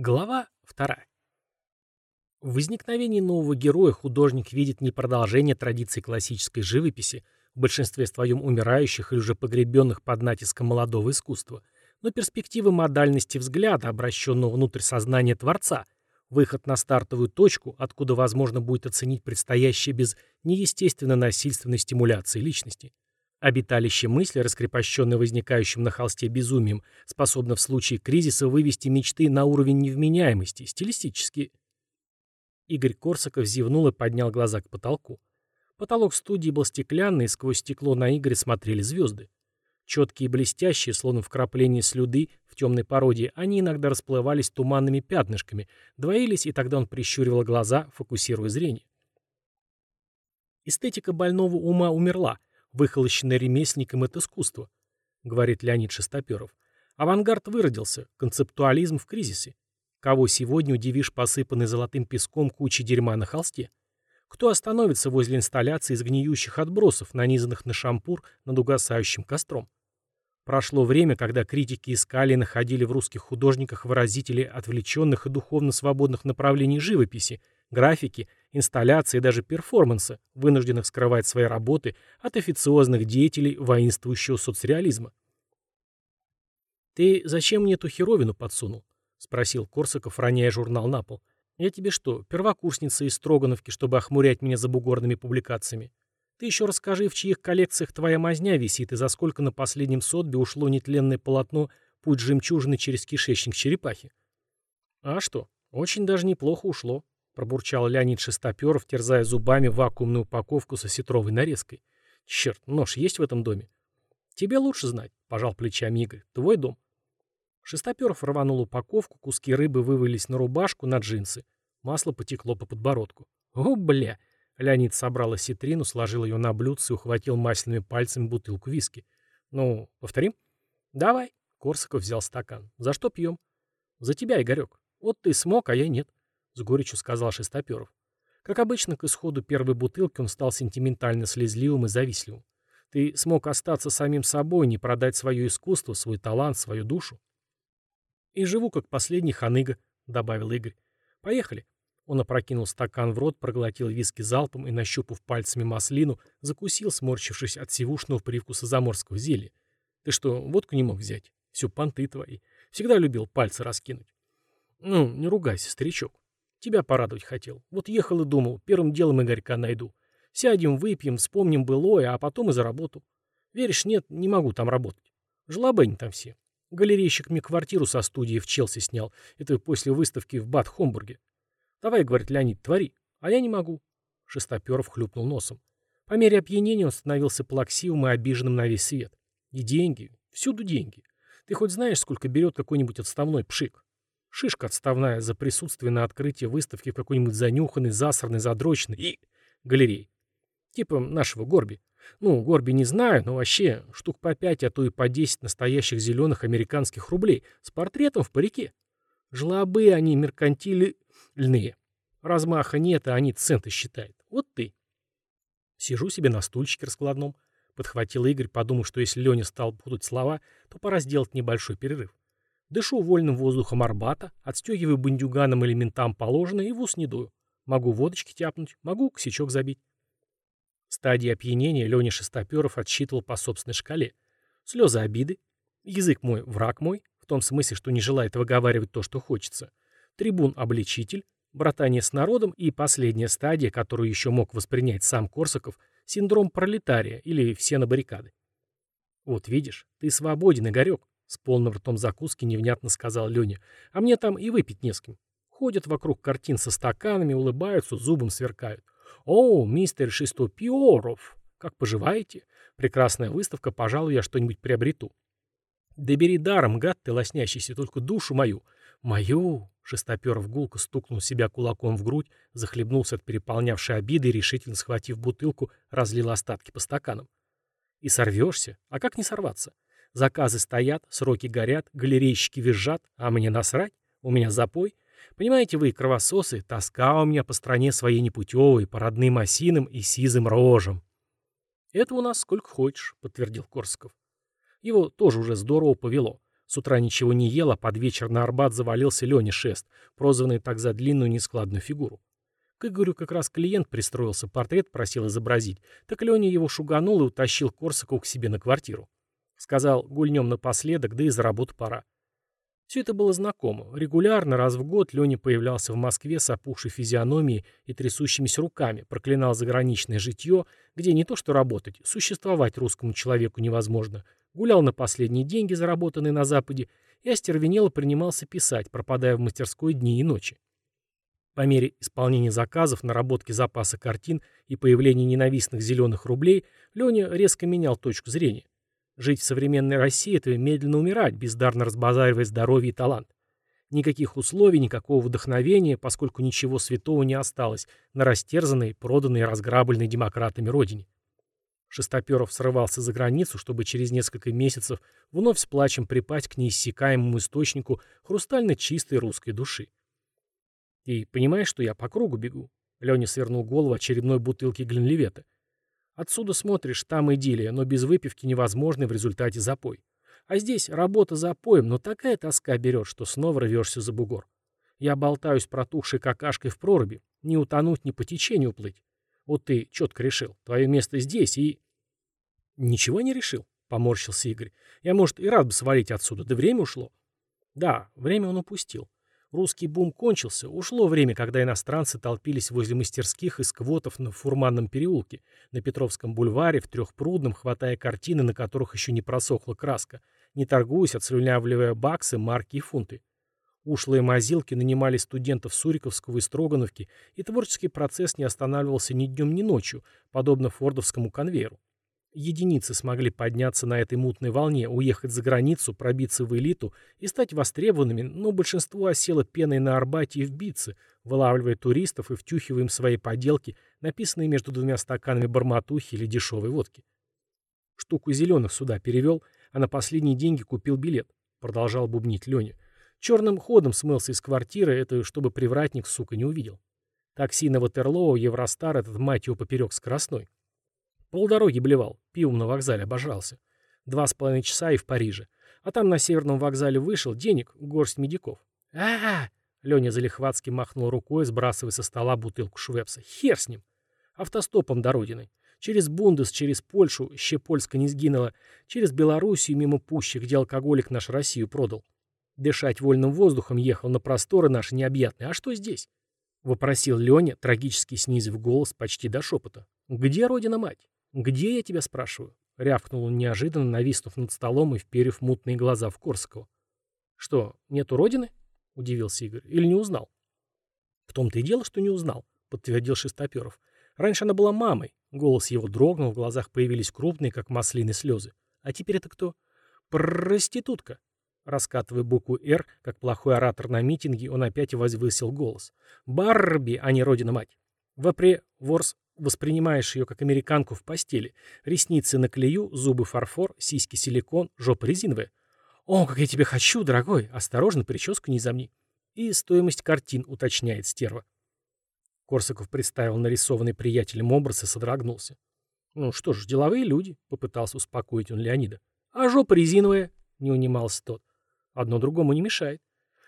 Глава вторая. В возникновении нового героя художник видит не продолжение традиций классической живописи, в большинстве своем умирающих или уже погребенных под натиском молодого искусства, но перспективы модальности взгляда, обращенного внутрь сознания Творца, выход на стартовую точку, откуда возможно будет оценить предстоящее без неестественно-насильственной стимуляции личности. Обиталище мысли, раскрепощенное возникающим на холсте безумием, способно в случае кризиса вывести мечты на уровень невменяемости, стилистически. Игорь Корсаков зевнул и поднял глаза к потолку. Потолок студии был стеклянный, и сквозь стекло на Игоря смотрели звезды. Четкие и блестящие, словно вкрапления слюды в темной породе, они иногда расплывались туманными пятнышками, двоились, и тогда он прищуривал глаза, фокусируя зрение. Эстетика больного ума умерла, выхолощенное ремесленником это искусство, говорит Леонид Шестоперов. Авангард выродился, концептуализм в кризисе. Кого сегодня удивишь посыпанный золотым песком кучей дерьма на холсте? Кто остановится возле инсталляции из гниющих отбросов, нанизанных на шампур над угасающим костром? Прошло время, когда критики искали и находили в русских художниках выразителей отвлеченных и духовно свободных направлений живописи, графики, инсталляции и даже перформанса, вынужденных скрывать свои работы от официозных деятелей воинствующего соцреализма. «Ты зачем мне эту херовину подсунул?» — спросил Корсаков, роняя журнал на пол. «Я тебе что, первокурсница из Строгановки, чтобы охмурять меня забугорными публикациями? Ты еще расскажи, в чьих коллекциях твоя мазня висит и за сколько на последнем сотбе ушло нетленное полотно «Путь жемчужины через кишечник черепахи». А что, очень даже неплохо ушло пробурчал Леонид Шестоперов, терзая зубами вакуумную упаковку со сетровой нарезкой. Черт, нож есть в этом доме? Тебе лучше знать, пожал плечами Игорь. Твой дом. Шестоперов рванул упаковку, куски рыбы вывалились на рубашку, на джинсы. Масло потекло по подбородку. О, бля! Леонид собрал осетрину, сложил ее на блюдце и ухватил масляными пальцами бутылку виски. Ну, повторим? Давай. Корсаков взял стакан. За что пьем? За тебя, Игорек. Вот ты смог, а я нет с горечью сказал Шестоперов. Как обычно, к исходу первой бутылки он стал сентиментально слезливым и завистливым. Ты смог остаться самим собой, не продать свое искусство, свой талант, свою душу. И живу как последний ханыга, добавил Игорь. Поехали. Он опрокинул стакан в рот, проглотил виски залпом и, нащупав пальцами маслину, закусил, сморщившись от сивушного привкуса заморского зелья. Ты что, водку не мог взять? Все понты твои. Всегда любил пальцы раскинуть. Ну, не ругайся, старичок. Тебя порадовать хотел. Вот ехал и думал, первым делом Игорька найду. Сядем, выпьем, вспомним былое, а потом и за работу. Веришь, нет, не могу там работать. Жлобень там все. Галерейщик мне квартиру со студии в Челси снял. Это после выставки в Бад-Хомбурге. Давай, говорит Леонид, твори. А я не могу. Шестоперов хлюпнул носом. По мере опьянения он становился плаксивым и обиженным на весь свет. И деньги. Всюду деньги. Ты хоть знаешь, сколько берет какой-нибудь отставной пшик? Шишка отставная за присутствие на открытии выставки в какой-нибудь занюханной, засранной, задроченной и галерее. Типа нашего Горби. Ну, Горби не знаю, но вообще штук по пять, а то и по десять настоящих зеленых американских рублей с портретом в парике. Жлобы они меркантильные. Размаха нет, а они центы считают. Вот ты. Сижу себе на стульчике раскладном. Подхватил Игорь, подумав, что если Леня стал путать слова, то пора сделать небольшой перерыв. Дышу вольным воздухом Арбата, отстегиваю бандюганам или ментам положено и в ус не дую. Могу водочки тяпнуть, могу косячок забить. Стадии опьянения Леня Шестоперов отсчитывал по собственной шкале. Слезы обиды. Язык мой — враг мой, в том смысле, что не желает выговаривать то, что хочется. Трибун-обличитель, братание с народом и последняя стадия, которую еще мог воспринять сам Корсаков, синдром пролетария или все на баррикады. Вот видишь, ты свободен, Игорек. С полным ртом закуски невнятно сказал Леня. А мне там и выпить не с кем. Ходят вокруг картин со стаканами, улыбаются, зубом сверкают. «О, мистер Шестопиоров! Как поживаете? Прекрасная выставка, пожалуй, я что-нибудь приобрету». «Да бери даром, гад ты лоснящийся, только душу мою». «Мою!» — Шестоперов гулко стукнул себя кулаком в грудь, захлебнулся от переполнявшей обиды и, решительно схватив бутылку, разлил остатки по стаканам. «И сорвешься? А как не сорваться? Заказы стоят, сроки горят, галерейщики визжат, а мне насрать, у меня запой. Понимаете вы, кровососы, тоска у меня по стране своей непутевой, по родным осинам и сизым рожам. Это у нас сколько хочешь, подтвердил Корсков. Его тоже уже здорово повело. С утра ничего не ел, а под вечер на Арбат завалился Леня Шест, прозванный так за длинную нескладную фигуру. К Игорю как раз клиент пристроился, портрет просил изобразить. Так Леня его шуганул и утащил Корсакову к себе на квартиру. Сказал, гульнем напоследок, да и за работу пора. Все это было знакомо. Регулярно, раз в год, Леня появлялся в Москве с опухшей физиономией и трясущимися руками, проклинал заграничное житье, где не то что работать, существовать русскому человеку невозможно, гулял на последние деньги, заработанные на Западе, и остервенело принимался писать, пропадая в мастерской дни и ночи. По мере исполнения заказов, наработки запаса картин и появления ненавистных зеленых рублей, Леня резко менял точку зрения. Жить в современной России – это медленно умирать, бездарно разбазаривая здоровье и талант. Никаких условий, никакого вдохновения, поскольку ничего святого не осталось на растерзанной, проданной и разграбленной демократами родине. Шестоперов срывался за границу, чтобы через несколько месяцев вновь с плачем припасть к неиссякаемому источнику хрустально чистой русской души. Ты понимаешь, что я по кругу бегу? Леня свернул голову очередной бутылки Гленливета. Отсюда смотришь, там идиллия, но без выпивки невозможный в результате запой. А здесь работа запоем, но такая тоска берет, что снова рвешься за бугор. Я болтаюсь протухшей какашкой в проруби. Не утонуть, не по течению плыть. Вот ты четко решил. Твое место здесь и... Ничего не решил, поморщился Игорь. Я, может, и рад бы свалить отсюда, да время ушло. Да, время он упустил. Русский бум кончился, ушло время, когда иностранцы толпились возле мастерских и сквотов на Фурманном переулке, на Петровском бульваре, в Трехпрудном, хватая картины, на которых еще не просохла краска, не торгуясь, отслюнявливая баксы, марки и фунты. Ушлые мазилки нанимали студентов Суриковского и Строгановки, и творческий процесс не останавливался ни днем, ни ночью, подобно фордовскому конвейеру. Единицы смогли подняться на этой мутной волне, уехать за границу, пробиться в элиту и стать востребованными, но большинство осело пеной на Арбате и в Битце, вылавливая туристов и втюхивая им свои поделки, написанные между двумя стаканами барматухи или дешевой водки. Штуку зеленых сюда перевел, а на последние деньги купил билет, продолжал бубнить Леня. Черным ходом смылся из квартиры, это чтобы привратник, сука, не увидел. Такси на Ватерлоу, Евростар, этот мать его поперек скоростной. Полдороги блевал, пивом на вокзале обожрался. Два с половиной часа и в Париже. А там на северном вокзале вышел, денег, горсть медиков. а а, -а Леня залихватски махнул рукой, сбрасывая со стола бутылку швепса. Хер с ним. Автостопом до родины. Через Бундес, через Польшу, ще Польска не сгинула, через Белоруссию мимо пущи, где алкоголик наш Россию продал. Дышать вольным воздухом ехал на просторы наши необъятные. А что здесь? Вопросил Леня, трагически снизив голос почти до шепота. Где родина-мать? «Где я тебя спрашиваю?» — рявкнул он неожиданно, нависнув над столом и вперев мутные глаза в Корсакова. «Что, нету родины?» — удивился Игорь. «Или не узнал?» «В том-то и дело, что не узнал», — подтвердил Шестоперов. «Раньше она была мамой». Голос его дрогнул, в глазах появились крупные, как маслины, слезы. «А теперь это кто?» «Проститутка». Раскатывая букву «Р», как плохой оратор на митинге, он опять возвысил голос. «Барби, а не родина-мать. Вопре ворс Воспринимаешь ее как американку в постели. Ресницы на клею, зубы фарфор, сиськи силикон, жопа резиновая. «О, как я тебя хочу, дорогой! Осторожно, прическу не замни!» И стоимость картин уточняет стерва. Корсаков представил нарисованный приятелем образ и содрогнулся. «Ну что ж, деловые люди», — попытался успокоить он Леонида. «А жопа резиновая?» — не унимался тот. «Одно другому не мешает.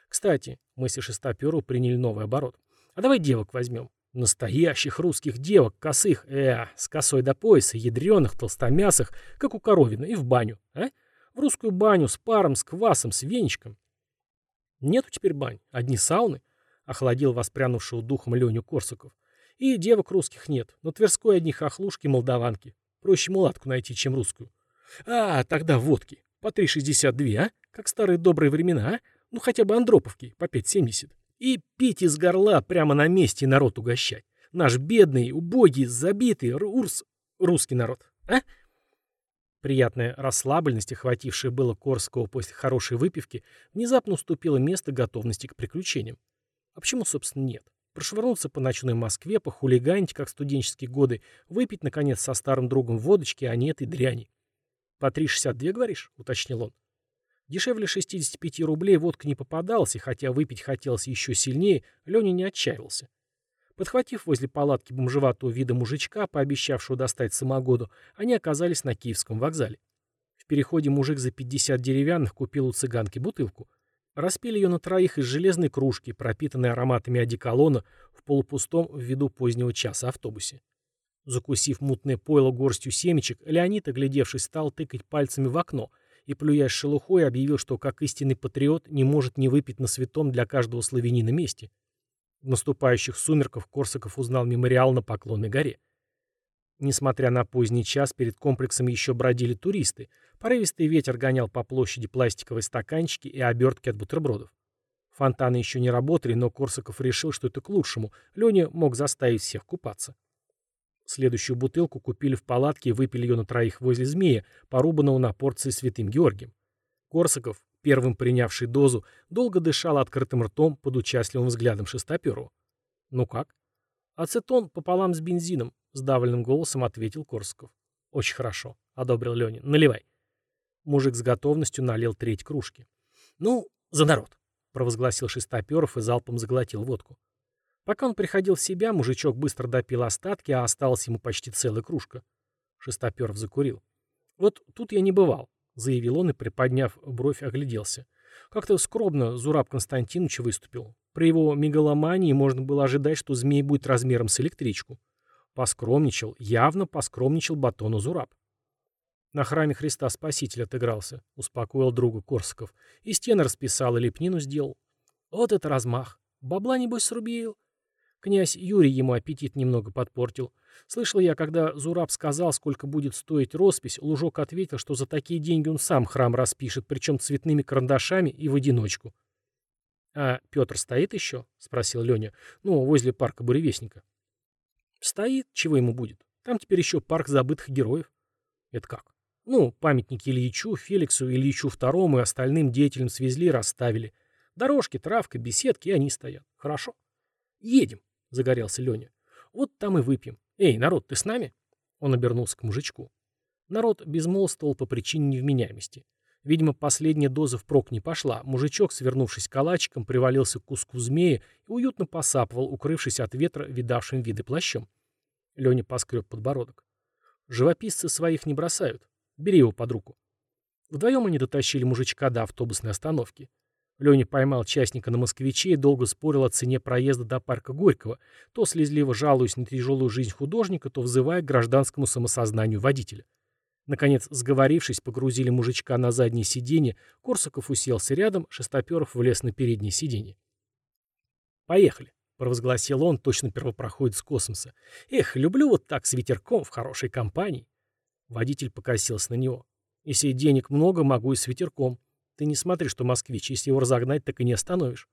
Кстати, мысли шестоперу приняли новый оборот. А давай девок возьмем. Настоящих русских девок, косых, э, с косой до пояса, ядреных, толстомясых, как у коровина, и в баню, а? В русскую баню с паром, с квасом, с веничком. Нету теперь бань, одни сауны, охладил воспрянувшего духом Леню Корсаков. И девок русских нет, но Тверской одни хохлушки, молдаванки. Проще мулатку найти, чем русскую. А, тогда водки. По 3,62, а? Как старые добрые времена, а? Ну хотя бы андроповки, по 5,70. И пить из горла прямо на месте народ угощать. Наш бедный, убогий, забитый, урс... русский народ. А? Приятная расслабленность, охватившая было Корского после хорошей выпивки, внезапно уступила место готовности к приключениям. А почему, собственно, нет? Прошвырнуться по ночной Москве, похулиганить, как студенческие годы, выпить, наконец, со старым другом водочки, а не этой дряни. «По 3,62, говоришь?» — уточнил он. Дешевле 65 рублей водка не попадалась, и хотя выпить хотелось еще сильнее, Леня не отчаивался. Подхватив возле палатки бомжеватого вида мужичка, пообещавшего достать самогоду, они оказались на Киевском вокзале. В переходе мужик за 50 деревянных купил у цыганки бутылку. Распили ее на троих из железной кружки, пропитанной ароматами одеколона, в полупустом ввиду позднего часа автобусе. Закусив мутное пойло горстью семечек, Леонид, оглядевшись, стал тыкать пальцами в окно и, плюясь шелухой, объявил, что, как истинный патриот, не может не выпить на святом для каждого славянина месте. В наступающих сумерках Корсаков узнал мемориал на Поклонной горе. Несмотря на поздний час, перед комплексом еще бродили туристы. Порывистый ветер гонял по площади пластиковые стаканчики и обертки от бутербродов. Фонтаны еще не работали, но Корсаков решил, что это к лучшему. Леня мог заставить всех купаться. Следующую бутылку купили в палатке и выпили ее на троих возле змея, порубанного на порции святым Георгием. Корсаков, первым принявший дозу, долго дышал открытым ртом под участливым взглядом Шестоперова. «Ну как?» «Ацетон пополам с бензином», — сдавленным голосом ответил Корсаков. «Очень хорошо», — одобрил Ленин. «Наливай». Мужик с готовностью налил треть кружки. «Ну, за народ», — провозгласил Шестоперов и залпом заглотил водку. Пока он приходил в себя, мужичок быстро допил остатки, а осталась ему почти целая кружка. Шестоперов закурил. «Вот тут я не бывал», — заявил он и, приподняв бровь, огляделся. Как-то скромно Зураб Константинович выступил. При его мегаломании можно было ожидать, что змей будет размером с электричку. Поскромничал, явно поскромничал батону Зураб. На храме Христа Спасителя отыгрался, успокоил друга Корсаков. И стены расписал, и лепнину сделал. Вот это размах. Бабла, небось, срубил. Князь Юрий ему аппетит немного подпортил. Слышал я, когда Зураб сказал, сколько будет стоить роспись, Лужок ответил, что за такие деньги он сам храм распишет, причем цветными карандашами и в одиночку. — А Петр стоит еще? — спросил Леня. — Ну, возле парка Буревестника. — Стоит. Чего ему будет? Там теперь еще парк забытых героев. — Это как? Ну, памятники Ильичу, Феликсу, Ильичу II и остальным деятелям свезли, расставили. Дорожки, травка, беседки, и они стоят. Хорошо. Едем. — загорелся Леня. «Вот там и выпьем. Эй, народ, ты с нами?» Он обернулся к мужичку. Народ безмолвствовал по причине невменяемости. Видимо, последняя доза впрок не пошла. Мужичок, свернувшись калачиком, привалился к куску змеи и уютно посапывал, укрывшись от ветра, видавшим виды плащом. Леня поскреб подбородок. «Живописцы своих не бросают. Бери его под руку». Вдвоем они дотащили мужичка до автобусной остановки. Леня поймал частника на москвиче и долго спорил о цене проезда до парка Горького, то слезливо жалуясь на тяжелую жизнь художника, то взывая к гражданскому самосознанию водителя. Наконец, сговорившись, погрузили мужичка на заднее сиденье, Корсаков уселся рядом, Шестоперов влез на переднее сиденье. «Поехали», — провозгласил он, точно первопроходец космоса. «Эх, люблю вот так с ветерком в хорошей компании». Водитель покосился на него. «Если денег много, могу и с ветерком». Ты не смотри, что москвич, если его разогнать, так и не остановишь.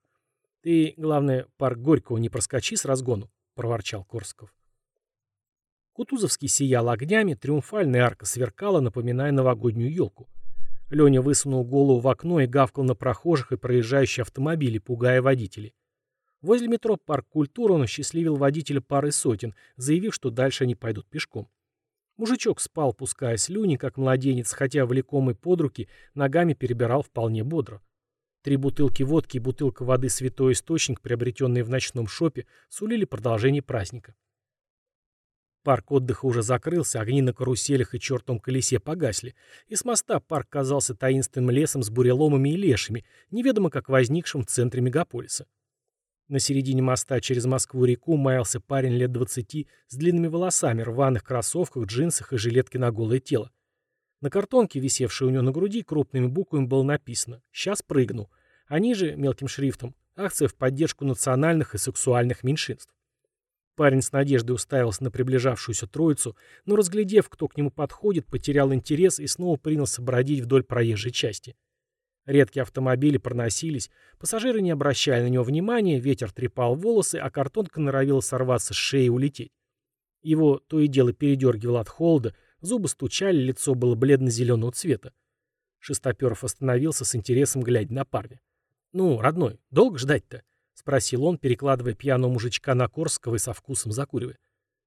Ты, главное, парк Горького не проскочи с разгону, проворчал Корсков. Кутузовский сиял огнями, триумфальная арка сверкала, напоминая новогоднюю елку. Леня высунул голову в окно и гавкал на прохожих и проезжающие автомобили, пугая водителей. Возле метро «Парк культуры» он осчастливил водителя пары сотен, заявив, что дальше они пойдут пешком. Мужичок спал, пуская слюни, как младенец, хотя, влекомый под руки, ногами перебирал вполне бодро. Три бутылки водки и бутылка воды «Святой Источник», приобретенные в ночном шопе, сулили продолжение праздника. Парк отдыха уже закрылся, огни на каруселях и чертом колесе погасли, и с моста парк казался таинственным лесом с буреломами и лешами, неведомо как возникшим в центре мегаполиса. На середине моста через Москву-реку маялся парень лет двадцати с длинными волосами, рваных кроссовках, джинсах и жилетке на голое тело. На картонке, висевшей у него на груди, крупными буквами было написано «Сейчас прыгну», а ниже, мелким шрифтом, акция в поддержку национальных и сексуальных меньшинств. Парень с надеждой уставился на приближавшуюся троицу, но, разглядев, кто к нему подходит, потерял интерес и снова принялся бродить вдоль проезжей части. Редкие автомобили проносились, пассажиры не обращали на него внимания, ветер трепал волосы, а картонка норовила сорваться с шеи и улететь. Его то и дело передергивало от холода, зубы стучали, лицо было бледно-зеленого цвета. Шестоперов остановился с интересом, глядя на парня. «Ну, родной, долго ждать-то?» — спросил он, перекладывая пьяного мужичка на Корского и со вкусом закуривая.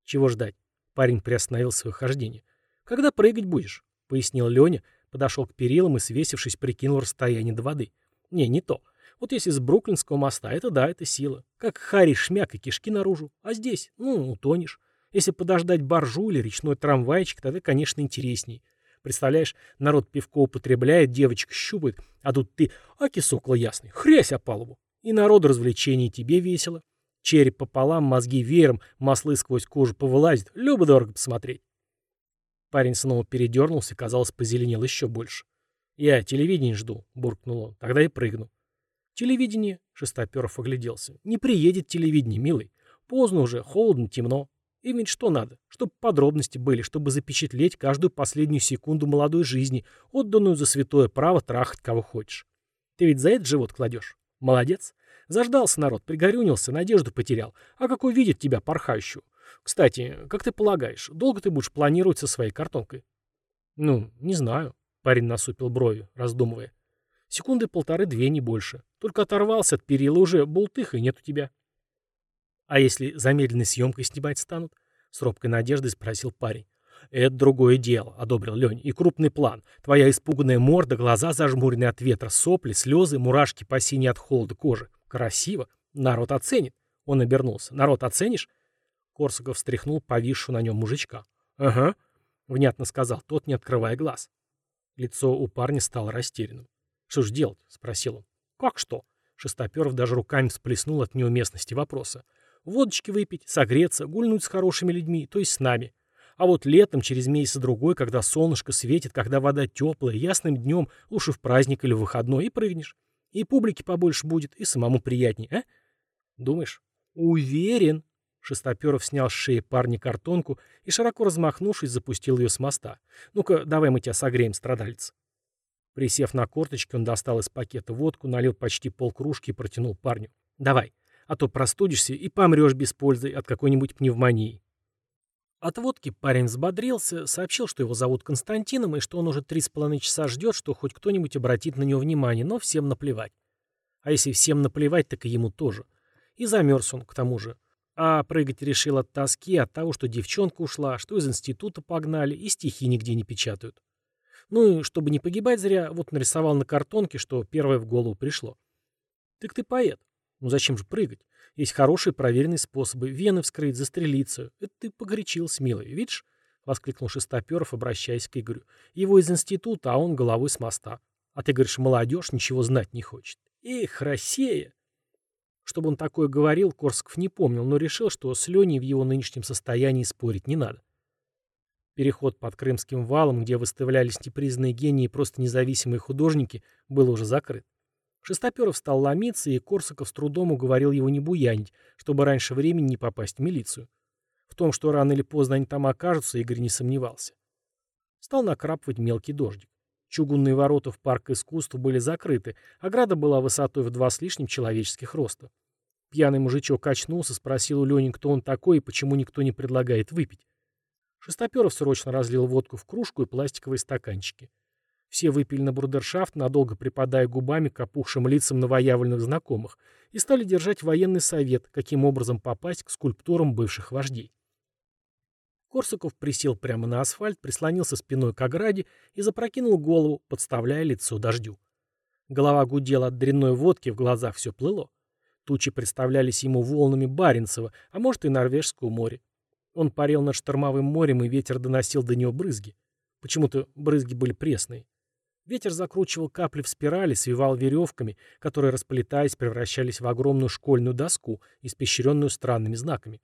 «Чего ждать?» — парень приостановил свое хождение. «Когда прыгать будешь?» — пояснил Леня, Подошел к перилам и, свесившись, прикинул расстояние до воды. Не, не то. Вот если с Бруклинского моста, это да, это сила. Как Харри шмяк и кишки наружу. А здесь, ну, утонешь. Если подождать баржу или речной трамвайчик, тогда, конечно, интересней. Представляешь, народ пивко употребляет, девочка щупает, а тут ты, аки сокола ясный, хрясь о палубу. И народу развлечений тебе весело. Череп пополам, мозги веером, маслы сквозь кожу повылазит. Любо-дорого посмотреть. Парень снова передернулся, казалось, позеленел еще больше. «Я телевидение жду», — буркнул он. «Тогда и прыгну». «Телевидение?» — Шестоперов огляделся. «Не приедет телевидение, милый. Поздно уже, холодно, темно. Им ведь что надо? Чтобы подробности были, чтобы запечатлеть каждую последнюю секунду молодой жизни, отданную за святое право трахать кого хочешь. Ты ведь за это живот кладешь? Молодец. Заждался народ, пригорюнился, надежду потерял. А как увидит тебя порхающую? Кстати, как ты полагаешь, долго ты будешь планировать со своей картонкой? Ну, не знаю. Парень насупил брови, раздумывая. Секунды полторы-две, не больше. Только оторвался от перила уже, болтыха и нет у тебя. А если замедленной съемкой снимать станут? С робкой надеждой спросил парень. «Это другое дело», — одобрил Лень. «И крупный план. Твоя испуганная морда, глаза зажмуренные от ветра, сопли, слезы, мурашки по синей от холода кожи. Красиво. Народ оценит». Он обернулся. «Народ оценишь?» Корсаков встряхнул повисшую на нем мужичка. «Ага», — внятно сказал тот, не открывая глаз. Лицо у парня стало растерянным. «Что ж делать?» — спросил он. «Как что?» Шестоперов даже руками всплеснул от неуместности вопроса. «Водочки выпить, согреться, гульнуть с хорошими людьми, то есть с нами. А вот летом, через месяц-другой, когда солнышко светит, когда вода теплая, ясным днем, лучше в праздник или в выходной, и прыгнешь. И публики побольше будет, и самому приятней, а? Думаешь? Уверен. Шестоперов снял с шеи парня картонку и, широко размахнувшись, запустил ее с моста. «Ну-ка, давай мы тебя согреем, страдалец». Присев на корточки, он достал из пакета водку, налил почти полкружки и протянул парню. «Давай, а то простудишься и помрешь без пользы от какой-нибудь пневмонии». От водки парень взбодрился, сообщил, что его зовут Константином и что он уже три с половиной часа ждет, что хоть кто-нибудь обратит на него внимание, но всем наплевать. А если всем наплевать, так и ему тоже. И замерз он, к тому же. А прыгать решил от тоски, от того, что девчонка ушла, что из института погнали, и стихи нигде не печатают. Ну и, чтобы не погибать зря, вот нарисовал на картонке, что первое в голову пришло. Так ты поэт. Ну зачем же прыгать? Есть хорошие проверенные способы. Вены вскрыть, застрелиться. Это ты погорячился, милый. Видишь? Воскликнул Шестоперов, обращаясь к Игорю. Его из института, а он головой с моста. А ты говоришь, молодежь ничего знать не хочет. Эх, Россия! Чтобы он такое говорил, Корсков не помнил, но решил, что с Леней в его нынешнем состоянии спорить не надо. Переход под Крымским валом, где выставлялись непризнанные гении и просто независимые художники, был уже закрыт. Шестоперов стал ломиться, и Корсаков с трудом уговорил его не буянить, чтобы раньше времени не попасть в милицию. В том, что рано или поздно они там окажутся, Игорь не сомневался. Стал накрапывать мелкий дождик. Чугунные ворота в парк искусств были закрыты, ограда была высотой в два с лишним человеческих роста. Пьяный мужичок очнулся, спросил у Лени, кто он такой и почему никто не предлагает выпить. Шестоперов срочно разлил водку в кружку и пластиковые стаканчики. Все выпили на брудершафт, надолго припадая губами к опухшим лицам новоявленных знакомых, и стали держать военный совет, каким образом попасть к скульптурам бывших вождей. Корсаков присел прямо на асфальт, прислонился спиной к ограде и запрокинул голову, подставляя лицо дождю. Голова гудела от дрянной водки, в глазах все плыло. Тучи представлялись ему волнами Баренцева, а может и Норвежского моря. Он парил над штормовым морем, и ветер доносил до него брызги. Почему-то брызги были пресные. Ветер закручивал капли в спирали, свивал веревками, которые, расплетаясь, превращались в огромную школьную доску, испещренную странными знаками.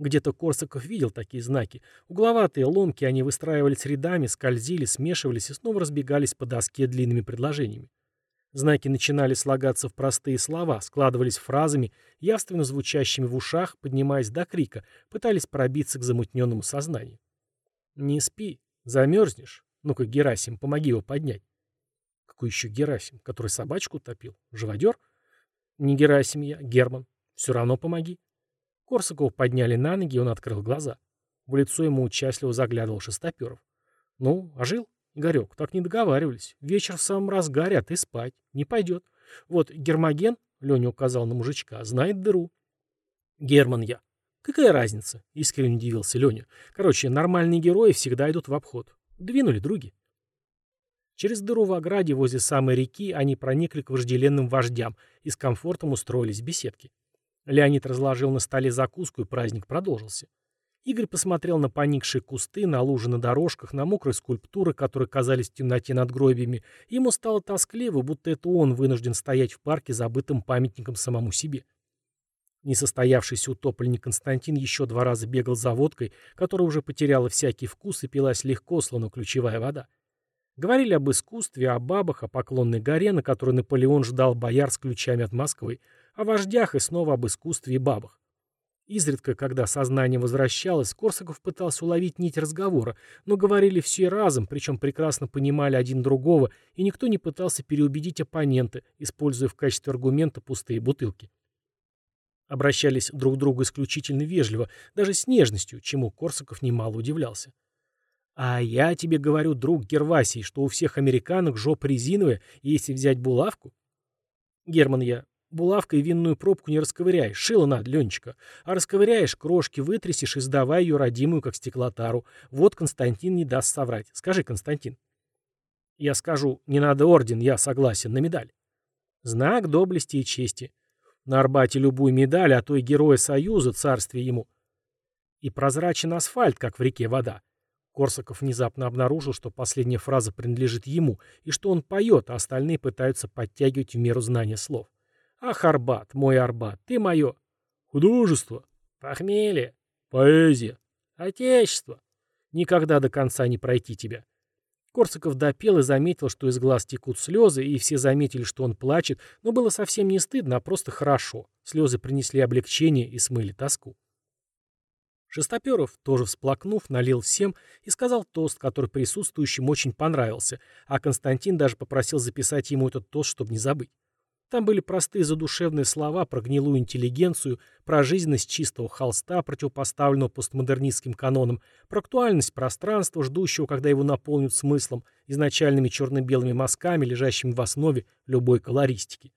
Где-то Корсаков видел такие знаки. Угловатые, ломки, они выстраивались рядами, скользили, смешивались и снова разбегались по доске длинными предложениями. Знаки начинали слагаться в простые слова, складывались фразами, явственно звучащими в ушах, поднимаясь до крика, пытались пробиться к замутненному сознанию. «Не спи, замерзнешь. Ну-ка, Герасим, помоги его поднять». Какой еще Герасим? Который собачку утопил? Живодер? Не Герасим я, Герман. Все равно помоги. Корсакова подняли на ноги, и он открыл глаза. В лицо ему участливо заглядывал Шестоперов. Ну, ожил? Игорек, так не договаривались. Вечер в самом разгаре, а ты спать. Не пойдет. Вот Гермоген, Леня указал на мужичка, знает дыру. Герман я. Какая разница? Искренне удивился Леня. Короче, нормальные герои всегда идут в обход. Двинули други. Через дыру в ограде возле самой реки они проникли к вожделенным вождям и с комфортом устроились в беседке. Леонид разложил на столе закуску, и праздник продолжился. Игорь посмотрел на поникшие кусты, на лужи на дорожках, на мокрые скульптуры, которые казались в темноте над гробиями. Ему стало тоскливо, будто это он вынужден стоять в парке забытым памятником самому себе. Несостоявшийся утопленник Константин еще два раза бегал за водкой, которая уже потеряла всякий вкус и пилась легко, словно ключевая вода. Говорили об искусстве, о бабах, о поклонной горе, на которой Наполеон ждал бояр с ключами от Москвы, о вождях и снова об искусстве и бабах. Изредка, когда сознание возвращалось, Корсаков пытался уловить нить разговора, но говорили все разом, причем прекрасно понимали один другого, и никто не пытался переубедить оппонента, используя в качестве аргумента пустые бутылки. Обращались друг к другу исключительно вежливо, даже с нежностью, чему Корсаков немало удивлялся. «А я тебе говорю, друг Гервасий, что у всех американок жопа резиновая, если взять булавку...» «Герман я, булавкой винную пробку не расковыряешь, шило надо, Ленечка. А расковыряешь, крошки вытрясешь и сдавай ее родимую, как стеклотару. Вот Константин не даст соврать. Скажи, Константин». «Я скажу, не надо орден, я согласен, на медаль». «Знак доблести и чести». На Арбате любую медаль, а то и Героя Союза, царствие ему. И прозрачен асфальт, как в реке вода. Корсаков внезапно обнаружил, что последняя фраза принадлежит ему, и что он поет, а остальные пытаются подтягивать в меру знания слов. «Ах, Арбат, мой Арбат, ты мое!» «Художество!» «Похмелье!» «Поэзия!» «Отечество!» «Никогда до конца не пройти тебя!» Корсаков допел и заметил, что из глаз текут слезы, и все заметили, что он плачет, но было совсем не стыдно, а просто хорошо. Слезы принесли облегчение и смыли тоску. Шестоперов, тоже всплакнув, налил всем и сказал тост, который присутствующим очень понравился, а Константин даже попросил записать ему этот тост, чтобы не забыть. Там были простые задушевные слова про гнилую интеллигенцию, про жизненность чистого холста, противопоставленного постмодернистским канонам, про актуальность пространства, ждущего, когда его наполнят смыслом, изначальными черно-белыми мазками, лежащими в основе любой колористики.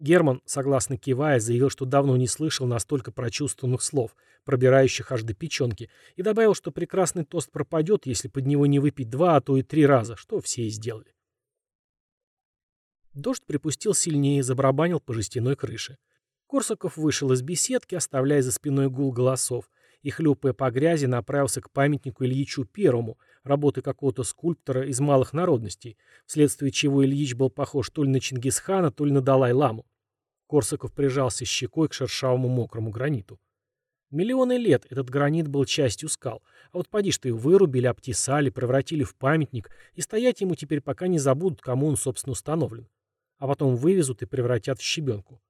Герман, согласно кивая, заявил, что давно не слышал настолько прочувствованных слов, пробирающих аж до печенки, и добавил, что прекрасный тост пропадет, если под него не выпить два, а то и три раза, что все и сделали. Дождь припустил сильнее и забарабанил по жестяной крыше. Корсаков вышел из беседки, оставляя за спиной гул голосов, и, хлюпая по грязи, направился к памятнику Ильичу Первому, работы какого-то скульптора из малых народностей, вследствие чего Ильич был похож то ли на Чингисхана, то ли на Далай-ламу. Корсаков прижался щекой к шершавому мокрому граниту. Миллионы лет этот гранит был частью скал, а вот поди что и вырубили, обтесали, превратили в памятник, и стоять ему теперь пока не забудут, кому он, собственно, установлен а потом вывезут и превратят в щебенку.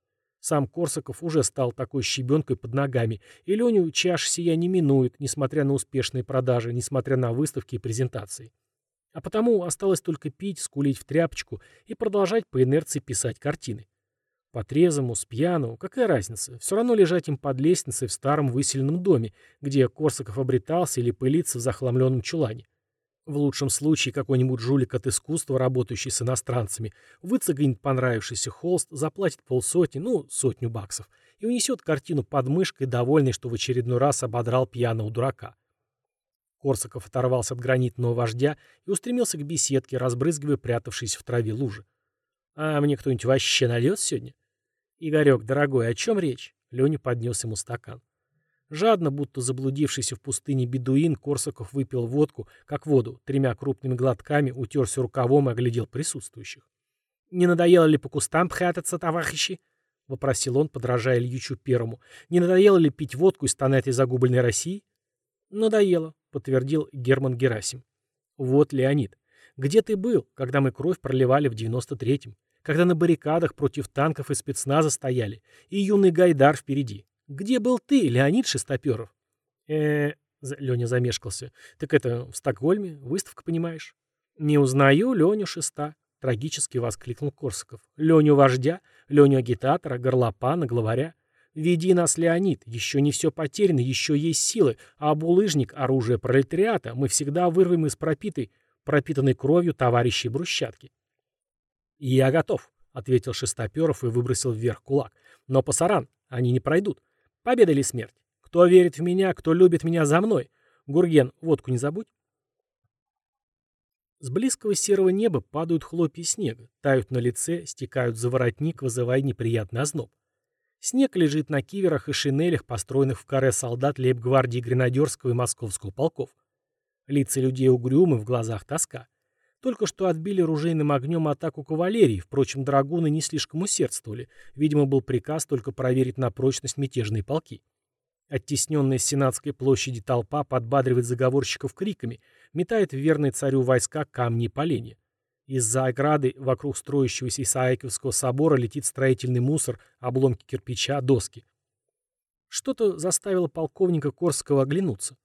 Сам Корсаков уже стал такой щебенкой под ногами, и Леню чаш сия не минует, несмотря на успешные продажи, несмотря на выставки и презентации. А потому осталось только пить, скулить в тряпочку и продолжать по инерции писать картины. По трезвому, с пьяну, какая разница? Все равно лежать им под лестницей в старом выселенном доме, где Корсаков обретался или пылиться в захламленном чулане. В лучшем случае какой-нибудь жулик от искусства, работающий с иностранцами, выцегнет понравившийся холст, заплатит полсотни, ну, сотню баксов, и унесет картину под мышкой, довольный, что в очередной раз ободрал пьяного дурака. Корсаков оторвался от гранитного вождя и устремился к беседке, разбрызгивая прятавшиеся в траве лужи. «А мне кто-нибудь вообще нальет сегодня?» «Игорек, дорогой, о чем речь?» Леня поднес ему стакан. Жадно, будто заблудившийся в пустыне бедуин, Корсаков выпил водку, как воду, тремя крупными глотками, утерся рукавом и оглядел присутствующих. «Не надоело ли по кустам прятаться, товарищи?» — вопросил он, подражая Ильичу Первому. «Не надоело ли пить водку и стонать из загубленной России?» «Надоело», — подтвердил Герман Герасим. «Вот, Леонид, где ты был, когда мы кровь проливали в девяносто третьем? Когда на баррикадах против танков и спецназа стояли, и юный Гайдар впереди? «Где был ты, Леонид Шестоперов?» э Леня замешкался. «Так это в Стокгольме? Выставка, понимаешь?» «Не узнаю Леню Шеста», — трагически воскликнул Корсаков. «Леню вождя, Леню агитатора, горлопана, главаря. Веди нас, Леонид, еще не все потеряно, еще есть силы, а булыжник — оружие пролетариата, мы всегда вырвем из пропитой, пропитанной кровью товарищей брусчатки». «Я готов», — ответил Шестоперов и выбросил вверх кулак. «Но пасаран, они не пройдут. Победа или смерть? Кто верит в меня, кто любит меня за мной? Гурген, водку не забудь. С близкого серого неба падают хлопья снега, тают на лице, стекают за воротник, вызывая неприятный озноб. Снег лежит на киверах и шинелях, построенных в каре солдат лейб-гвардии гренадерского и московского полков. Лица людей угрюмы, в глазах тоска. Только что отбили ружейным огнем атаку кавалерии, впрочем, драгуны не слишком усердствовали. Видимо, был приказ только проверить на прочность мятежные полки. Оттесненная с Сенатской площади толпа подбадривает заговорщиков криками, метает в верные царю войска камни и поленья. Из-за ограды вокруг строящегося Исаакиевского собора летит строительный мусор, обломки кирпича, доски. Что-то заставило полковника Корского оглянуться.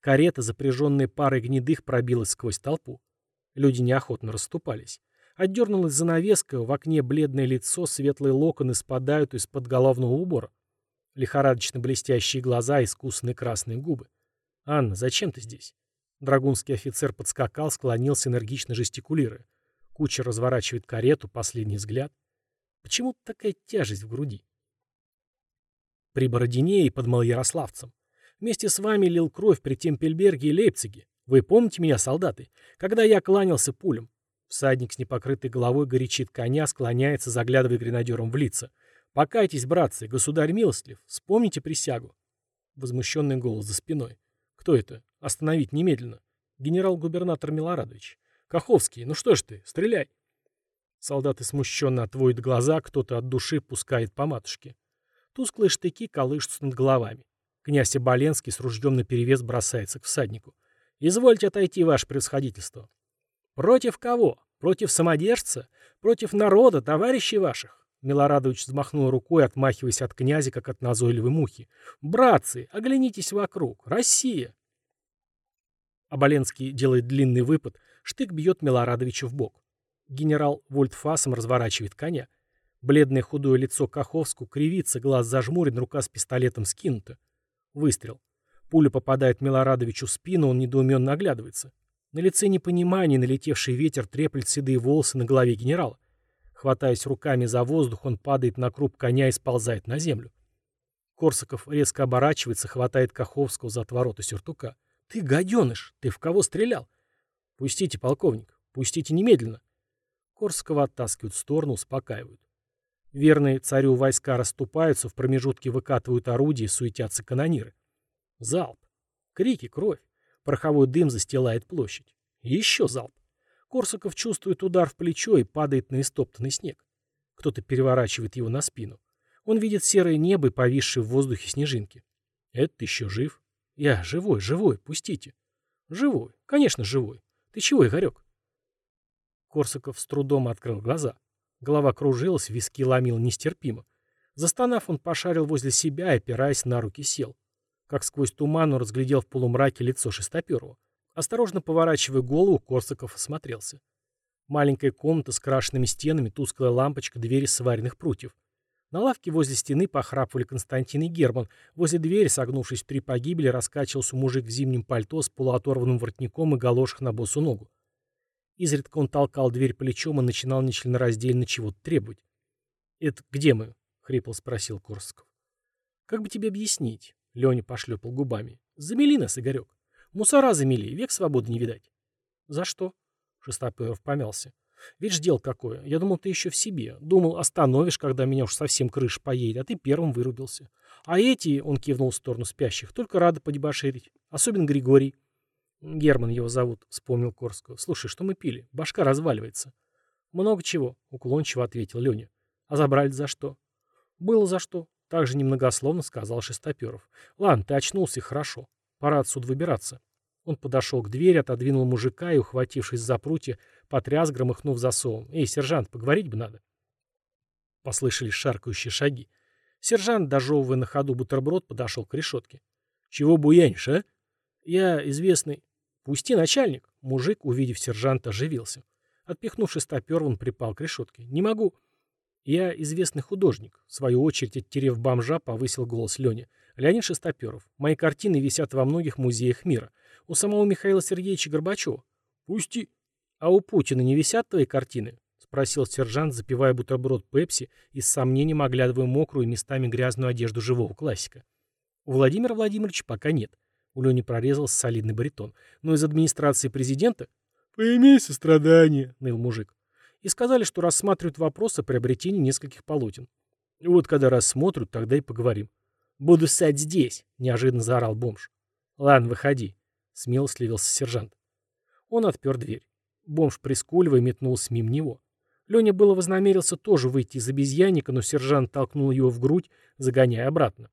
Карета, запряженная парой гнедых, пробилась сквозь толпу. Люди неохотно расступались. Отдернулась занавеска, в окне бледное лицо, светлые локоны спадают из-под головного убора. Лихорадочно блестящие глаза, искусные красные губы. «Анна, зачем ты здесь?» Драгунский офицер подскакал, склонился, энергично жестикулируя. Кучер разворачивает карету, последний взгляд. Почему такая тяжесть в груди? При Бородине и под Малоярославцем. Вместе с вами лил кровь при Темпельберге и Лейпциге. Вы помните меня, солдаты? Когда я кланялся пулям. Всадник с непокрытой головой горячит коня, склоняется, заглядывая гренадером в лица. «Покайтесь, братцы, государь милостлив, вспомните присягу». Возмущенный голос за спиной. «Кто это? Остановить немедленно». «Генерал-губернатор Милорадович». «Каховский, ну что ж ты, стреляй!» Солдаты смущенно отводят глаза, кто-то от души пускает по матушке. Тусклые штыки колышутся над головами. Князь Оболенский с ружьем наперевес бросается к всаднику. «Извольте отойти, ваше превосходительство». «Против кого? Против самодержца? Против народа, товарищей ваших?» Милорадович взмахнул рукой, отмахиваясь от князя, как от назойливой мухи. «Братцы, оглянитесь вокруг! Россия!» Оболенский делает длинный выпад, штык бьет Милорадовича в бок. Генерал вольтфасом разворачивает коня. Бледное худое лицо Каховску кривится, глаз зажмурен, рука с пистолетом скинута. Выстрел. Пуля попадает Милорадовичу в спину, он недоуменно оглядывается. На лице непонимание, налетевший ветер треплет седые волосы на голове генерала. Хватаясь руками за воздух, он падает на круп коня и сползает на землю. Корсаков резко оборачивается, хватает Каховского за отворота сюртука. «Ты гаденыш! Ты в кого стрелял?» «Пустите, полковник! Пустите немедленно!» Корсакова оттаскивают в сторону, успокаивают. Верные царю войска расступаются, в промежутке выкатывают орудия, суетятся канониры. Залп. Крики, кровь. Пороховой дым застилает площадь. Еще залп. Корсаков чувствует удар в плечо и падает на истоптанный снег. Кто-то переворачивает его на спину. Он видит серое небо и повисшие в воздухе снежинки. Это еще жив? Я живой, живой, пустите. Живой, конечно, живой. Ты чего, Игорек? Корсаков с трудом открыл глаза. Голова кружилась, виски ломил нестерпимо. Застонав, он пошарил возле себя и, опираясь на руки, сел. Как сквозь туман он разглядел в полумраке лицо Шестоперова. Осторожно поворачивая голову, Корсаков осмотрелся. Маленькая комната с крашенными стенами, тусклая лампочка, двери сваренных прутьев. На лавке возле стены похрапывали Константин и Герман. Возле двери, согнувшись в три погибели, раскачивался мужик в зимнем пальто с полуоторванным воротником и галошах на босу ногу. Изредка он толкал дверь плечом и начинал нечленораздельно чего-то требовать. «Это где мы?» — хрипло спросил Корсаков. «Как бы тебе объяснить?» — Леня пошлепал губами. «Замели нас, Игорек. Мусора замели, век свободы не видать. За что? Шестоперов помялся. Видишь, дело какое. Я думал, ты еще в себе. Думал, остановишь, когда меня уж совсем крыша поедет, а ты первым вырубился. А эти, он кивнул в сторону спящих, только рады подебоширить. Особенно Григорий. Герман его зовут, вспомнил Корского. Слушай, что мы пили? Башка разваливается. Много чего, уклончиво ответил Леня. А забрали за что? Было за что. Также немногословно сказал Шестоперов. Ладно, ты очнулся, хорошо. Пора отсюда выбираться. Он подошел к двери, отодвинул мужика и, ухватившись за прутья, потряс, громыхнув засовом. «Эй, сержант, поговорить бы надо». Послышались шаркающие шаги. Сержант, дожевывая на ходу бутерброд, подошел к решетке. «Чего буянишь, а?» «Я известный...» «Пусти, начальник!» Мужик, увидев сержанта, оживился. Отпихнувшись стопер, он припал к решетке. «Не могу...» «Я известный художник», — в свою очередь, оттерев бомжа, повысил голос Леня. Леонид Шестоперов. Мои картины висят во многих музеях мира. У самого Михаила Сергеевича Горбачева. Пусти. А у Путина не висят твои картины? Спросил сержант, запивая бутерброд пепси и с сомнением оглядывая мокрую и местами грязную одежду живого классика. У Владимира Владимировича пока нет. У Лени прорезался солидный баритон. Но из администрации президента... «Поимей сострадание», — ныл мужик. И сказали, что рассматривают вопрос о приобретении нескольких полотен. Вот когда рассмотрят, тогда и поговорим. Буду ссать здесь, неожиданно заорал бомж. Ладно, выходи, смело сливился сержант. Он отпер дверь. Бомж, прискуливая, метнулся мимо него. Леня было вознамерился тоже выйти из обезьянника, но сержант толкнул его в грудь, загоняя обратно.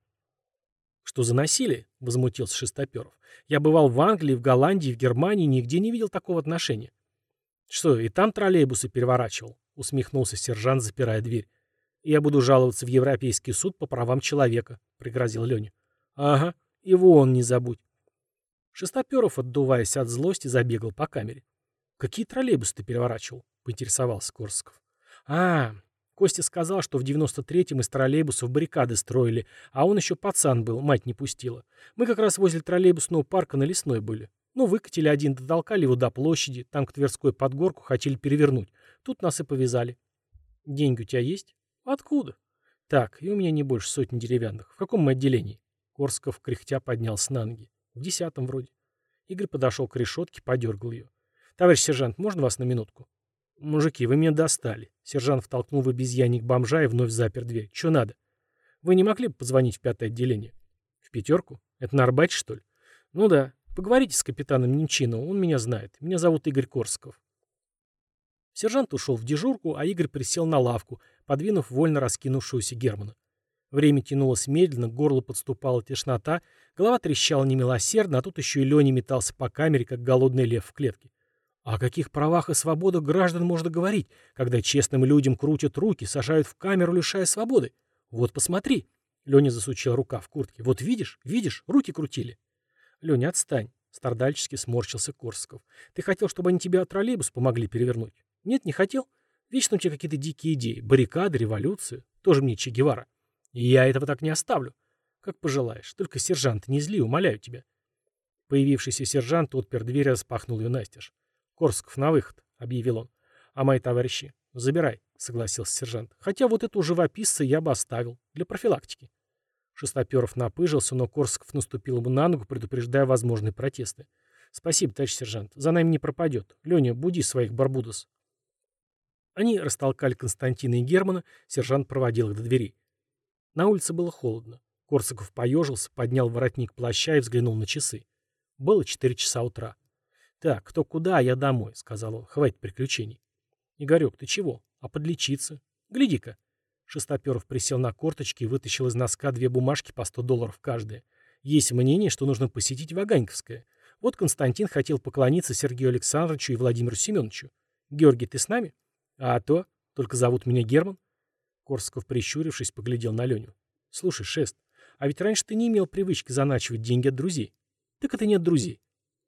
«Что за насилие?» — возмутился Шестоперов. «Я бывал в Англии, в Голландии, в Германии, нигде не видел такого отношения». «Что, и там троллейбусы переворачивал?» — усмехнулся сержант, запирая дверь. «Я буду жаловаться в Европейский суд по правам человека», — пригрозил Леня. «Ага, его он не забудь». Шестоперов, отдуваясь от злости, забегал по камере. «Какие троллейбусы ты переворачивал?» — поинтересовался Корсков. «А, Костя сказал, что в 93-м из троллейбусов баррикады строили, а он еще пацан был, мать не пустила. Мы как раз возле троллейбусного парка на Лесной были. Ну, выкатили один, дотолкали его до площади, там к Тверской подгорку хотели перевернуть. Тут нас и повязали. Деньги у тебя есть? Откуда? Так, и у меня не больше сотни деревянных. В каком мы отделении? Корсков кряхтя поднялся на ноги. В десятом вроде. Игорь подошел к решетке, подергал ее. Товарищ сержант, можно вас на минутку? «Мужики, вы меня достали». Сержант втолкнул в обезьянник бомжа и вновь запер дверь. «Че надо?» «Вы не могли бы позвонить в пятое отделение?» «В пятерку? Это на Арбате, что ли?» «Ну да. Поговорите с капитаном Немчиновым, он меня знает. Меня зовут Игорь Корсков». Сержант ушел в дежурку, а Игорь присел на лавку, подвинув вольно раскинувшуюся Германа. Время тянулось медленно, к горлу подступала тошнота, голова трещала немилосердно, а тут еще и Леня метался по камере, как голодный лев в клетке. О каких правах и свободах граждан можно говорить, когда честным людям крутят руки, сажают в камеру, лишая свободы? Вот посмотри. Леня засучил рука в куртке. Вот видишь, видишь, руки крутили. Леня, отстань. Стардальчески сморщился Корсков. Ты хотел, чтобы они тебе троллейбус помогли перевернуть? Нет, не хотел? Вечно у тебя какие-то дикие идеи. Баррикады, революция. Тоже мне Че Гевара. И я этого так не оставлю. Как пожелаешь. Только сержант, не зли, умоляю тебя. Появившийся сержант отпер дверь и распахнул ее настежь. «Корсков, на выход», — объявил он. «А мои товарищи?» «Забирай», — согласился сержант. «Хотя вот эту живописца я бы оставил. Для профилактики». Шестоперов напыжился, но Корсков наступил ему на ногу, предупреждая возможные протесты. «Спасибо, товарищ сержант. За нами не пропадет. Леня, буди своих барбудос». Они растолкали Константина и Германа, сержант проводил их до двери. На улице было холодно. Корсаков поежился, поднял воротник плаща и взглянул на часы. Было четыре часа утра. «Так, кто куда, а я домой», — сказал он. «Хватит приключений». «Игорек, ты чего? А подлечиться? Гляди-ка». Шестоперов присел на корточки и вытащил из носка две бумажки по 100 долларов каждая. Есть мнение, что нужно посетить Ваганьковское. Вот Константин хотел поклониться Сергею Александровичу и Владимиру Семеновичу. Георгий, ты с нами? А то. Только зовут меня Герман. Корсаков, прищурившись, поглядел на Леню. Слушай, Шест, а ведь раньше ты не имел привычки заначивать деньги от друзей. Так это нет друзей.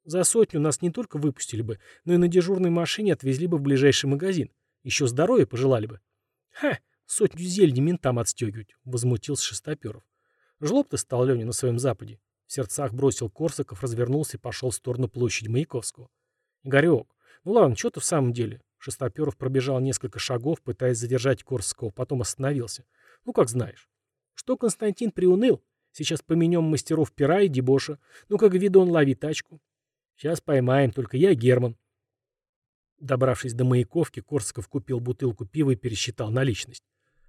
За сотню нас не только выпустили бы, но и на дежурной машине отвезли бы в ближайший магазин. Еще здоровья пожелали бы. Ха, сотню зелени ментам отстегивать, возмутился Шестоперов. Жлоб ты стал, Леня, на своем западе. В сердцах бросил Корсаков, развернулся и пошел в сторону площади Маяковского. Игорек, ну ладно, что ты в самом деле? Шестоперов пробежал несколько шагов, пытаясь задержать Корсакова, потом остановился. Ну, как знаешь. Что Константин приуныл? Сейчас поменем мастеров пера и дебоша. Ну, как Видон, лови тачку. Сейчас поймаем, только я Герман. Добравшись до Маяковки, Корсаков купил бутылку пива и пересчитал наличность.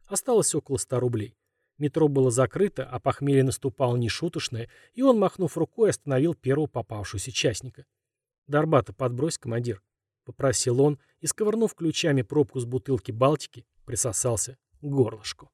Осталось около ста рублей. Метро было закрыто, а похмелье наступало нешуточное, и он, махнув рукой, остановил первого попавшегося частника. «Дарбата подбрось, командир», — попросил он, и, сковырнув ключами пробку с бутылки Балтики, присосался к горлышку.